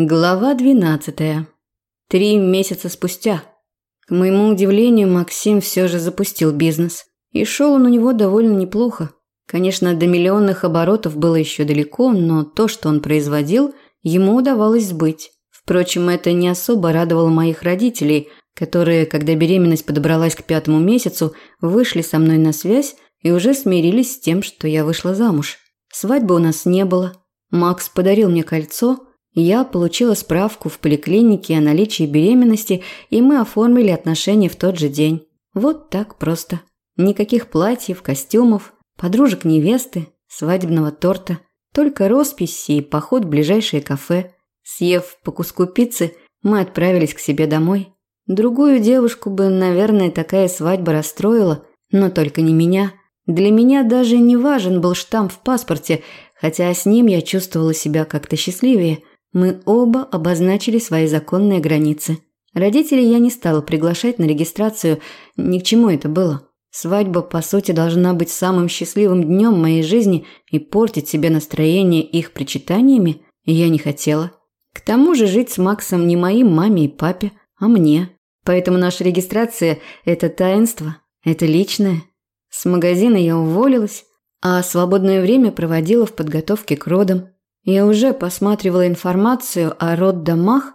Глава 12. Три месяца спустя. К моему удивлению, Максим все же запустил бизнес. И шел он у него довольно неплохо. Конечно, до миллионных оборотов было еще далеко, но то, что он производил, ему удавалось сбыть. Впрочем, это не особо радовало моих родителей, которые, когда беременность подобралась к пятому месяцу, вышли со мной на связь и уже смирились с тем, что я вышла замуж. Свадьбы у нас не было. Макс подарил мне кольцо – я получила справку в поликлинике о наличии беременности, и мы оформили отношения в тот же день. Вот так просто. Никаких платьев, костюмов, подружек невесты, свадебного торта. Только росписи и поход в ближайшее кафе. Съев по куску пиццы, мы отправились к себе домой. Другую девушку бы, наверное, такая свадьба расстроила, но только не меня. Для меня даже не важен был штамп в паспорте, хотя с ним я чувствовала себя как-то счастливее – мы оба обозначили свои законные границы. Родителей я не стала приглашать на регистрацию, ни к чему это было. Свадьба, по сути, должна быть самым счастливым днем моей жизни, и портить себе настроение их причитаниями я не хотела. К тому же жить с Максом не моим маме и папе, а мне. Поэтому наша регистрация – это таинство, это личное. С магазина я уволилась, а свободное время проводила в подготовке к родам. Я уже посматривала информацию о роддомах,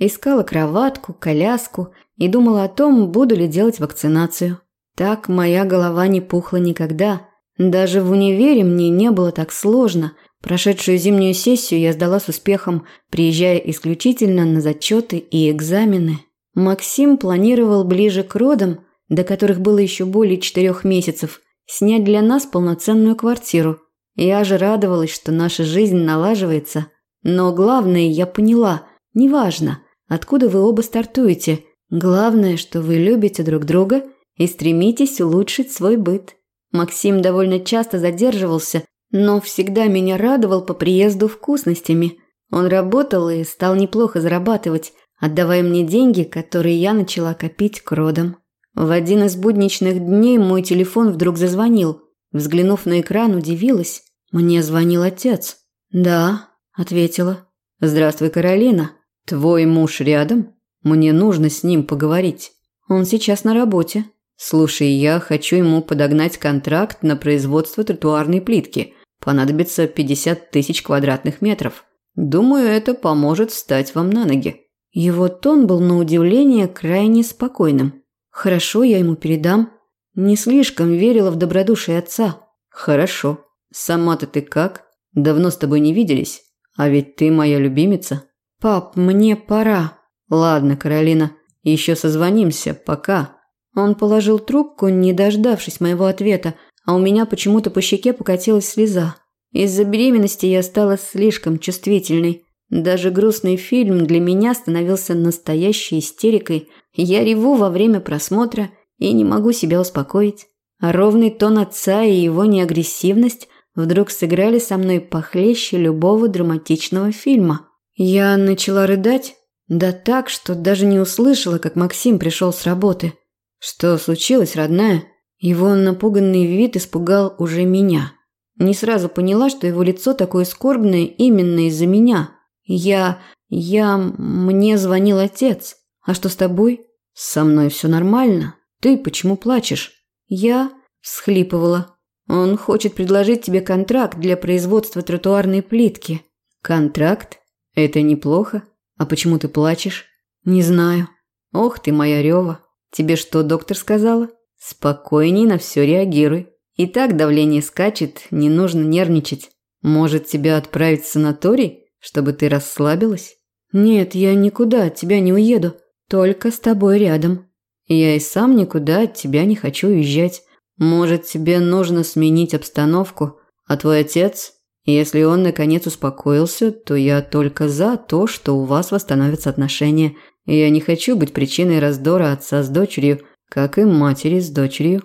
искала кроватку, коляску и думала о том, буду ли делать вакцинацию. Так моя голова не пухла никогда. Даже в универе мне не было так сложно. Прошедшую зимнюю сессию я сдала с успехом, приезжая исключительно на зачеты и экзамены. Максим планировал ближе к родам, до которых было еще более четырех месяцев, снять для нас полноценную квартиру – я же радовалась, что наша жизнь налаживается. Но главное я поняла, неважно, откуда вы оба стартуете. Главное, что вы любите друг друга и стремитесь улучшить свой быт. Максим довольно часто задерживался, но всегда меня радовал по приезду вкусностями. Он работал и стал неплохо зарабатывать, отдавая мне деньги, которые я начала копить к родам. В один из будничных дней мой телефон вдруг зазвонил. Взглянув на экран, удивилась. Мне звонил отец. «Да», – ответила. «Здравствуй, Каролина. Твой муж рядом? Мне нужно с ним поговорить. Он сейчас на работе. Слушай, я хочу ему подогнать контракт на производство тротуарной плитки. Понадобится 50 тысяч квадратных метров. Думаю, это поможет встать вам на ноги». Его тон был на удивление крайне спокойным. «Хорошо, я ему передам. Не слишком верила в добродушие отца. Хорошо. Сама-то ты как? Давно с тобой не виделись. А ведь ты моя любимица. Пап, мне пора. Ладно, Каролина, еще созвонимся. Пока. Он положил трубку, не дождавшись моего ответа, а у меня почему-то по щеке покатилась слеза. Из-за беременности я стала слишком чувствительной. Даже грустный фильм для меня становился настоящей истерикой. Я реву во время просмотра – и не могу себя успокоить. Ровный тон отца и его неагрессивность вдруг сыграли со мной похлеще любого драматичного фильма. Я начала рыдать, да так, что даже не услышала, как Максим пришел с работы. Что случилось, родная? Его напуганный вид испугал уже меня. Не сразу поняла, что его лицо такое скорбное именно из-за меня. Я... я... мне звонил отец. А что с тобой? Со мной все нормально. Ты почему плачешь? Я всхлипывала. Он хочет предложить тебе контракт для производства тротуарной плитки. Контракт? Это неплохо. А почему ты плачешь? Не знаю. Ох ты моя Рёва. Тебе что доктор сказала? Спокойней на все реагируй. И так давление скачет, не нужно нервничать. Может, тебя отправить в санаторий, чтобы ты расслабилась? Нет, я никуда от тебя не уеду. Только с тобой рядом. Я и сам никуда от тебя не хочу уезжать. Может, тебе нужно сменить обстановку, а твой отец, если он наконец успокоился, то я только за то, что у вас восстановятся отношения. Я не хочу быть причиной раздора отца с дочерью, как и матери с дочерью.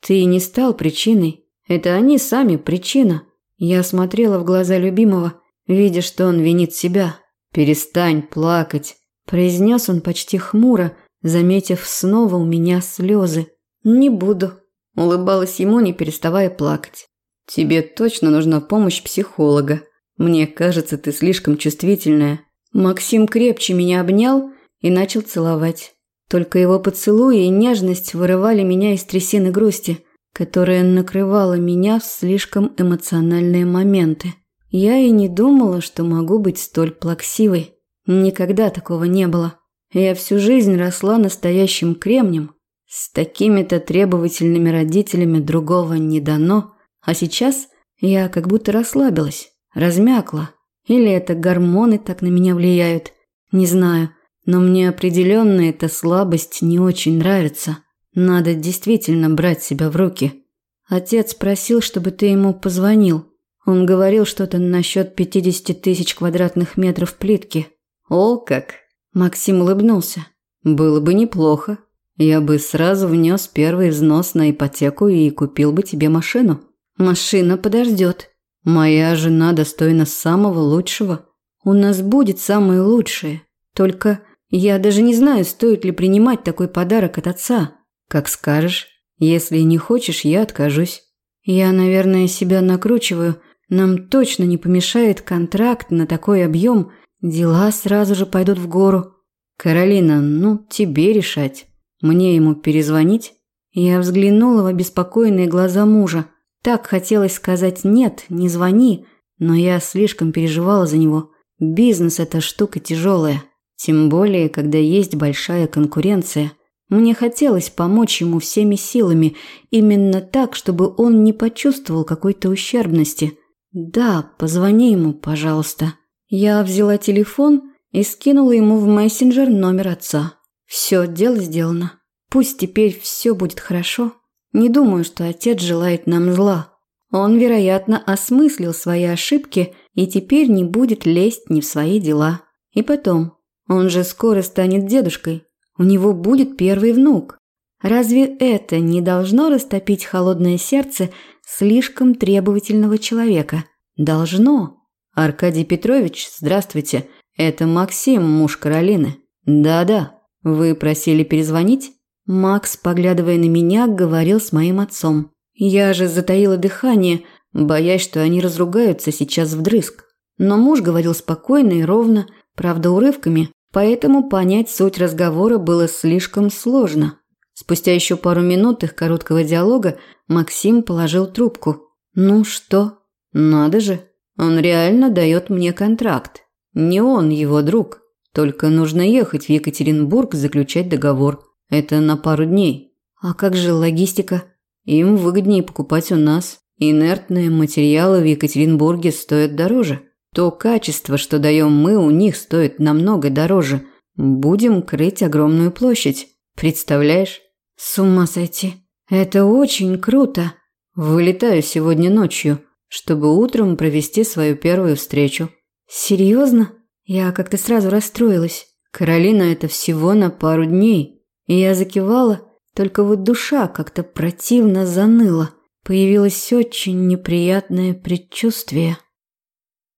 Ты не стал причиной. Это они сами причина. Я смотрела в глаза любимого, видя, что он винит себя. Перестань плакать, произнес он почти хмуро, заметив снова у меня слезы. «Не буду», – улыбалась ему, не переставая плакать. «Тебе точно нужна помощь психолога. Мне кажется, ты слишком чувствительная. Максим крепче меня обнял и начал целовать. Только его поцелуи и нежность вырывали меня из трясины грусти, которая накрывала меня в слишком эмоциональные моменты. Я и не думала, что могу быть столь плаксивой. Никогда такого не было. Я всю жизнь росла настоящим кремнем. С такими-то требовательными родителями другого не дано. А сейчас я как будто расслабилась, размякла. Или это гормоны так на меня влияют. Не знаю. Но мне определенно эта слабость не очень нравится. Надо действительно брать себя в руки. Отец просил, чтобы ты ему позвонил. Он говорил что-то насчет 50 тысяч квадратных метров плитки. О, как! Максим улыбнулся. Было бы неплохо. Я бы сразу внес первый взнос на ипотеку и купил бы тебе машину. Машина подождет. Моя жена достойна самого лучшего. У нас будет самое лучшее. Только я даже не знаю, стоит ли принимать такой подарок от отца. Как скажешь. Если не хочешь, я откажусь. Я, наверное, себя накручиваю. Нам точно не помешает контракт на такой объем. Дела сразу же пойдут в гору. Каролина, ну, тебе решать. Мне ему перезвонить? Я взглянула в обеспокоенные глаза мужа. Так хотелось сказать «нет, не звони», но я слишком переживала за него. Бизнес – это штука тяжелая. Тем более, когда есть большая конкуренция. Мне хотелось помочь ему всеми силами, именно так, чтобы он не почувствовал какой-то ущербности. Да, позвони ему, пожалуйста. Я взяла телефон и скинула ему в мессенджер номер отца. Все, дело сделано. Пусть теперь все будет хорошо. Не думаю, что отец желает нам зла. Он, вероятно, осмыслил свои ошибки и теперь не будет лезть ни в свои дела. И потом, он же скоро станет дедушкой. У него будет первый внук. Разве это не должно растопить холодное сердце слишком требовательного человека? Должно. Аркадий Петрович, здравствуйте. Это Максим, муж Каролины. Да-да. Вы просили перезвонить? Макс, поглядывая на меня, говорил с моим отцом. Я же затаила дыхание, боясь, что они разругаются сейчас вдрызг. Но муж говорил спокойно и ровно, правда урывками, Поэтому понять суть разговора было слишком сложно. Спустя еще пару минут их короткого диалога Максим положил трубку. «Ну что? Надо же. Он реально дает мне контракт. Не он его друг. Только нужно ехать в Екатеринбург заключать договор. Это на пару дней. А как же логистика? Им выгоднее покупать у нас. Инертные материалы в Екатеринбурге стоят дороже. То качество, что даем мы, у них стоит намного дороже. Будем крыть огромную площадь. Представляешь? С ума сойти. Это очень круто. Вылетаю сегодня ночью, чтобы утром провести свою первую встречу. Серьезно? Я как-то сразу расстроилась. Каролина, это всего на пару дней. И я закивала, только вот душа как-то противно заныла. Появилось очень неприятное предчувствие.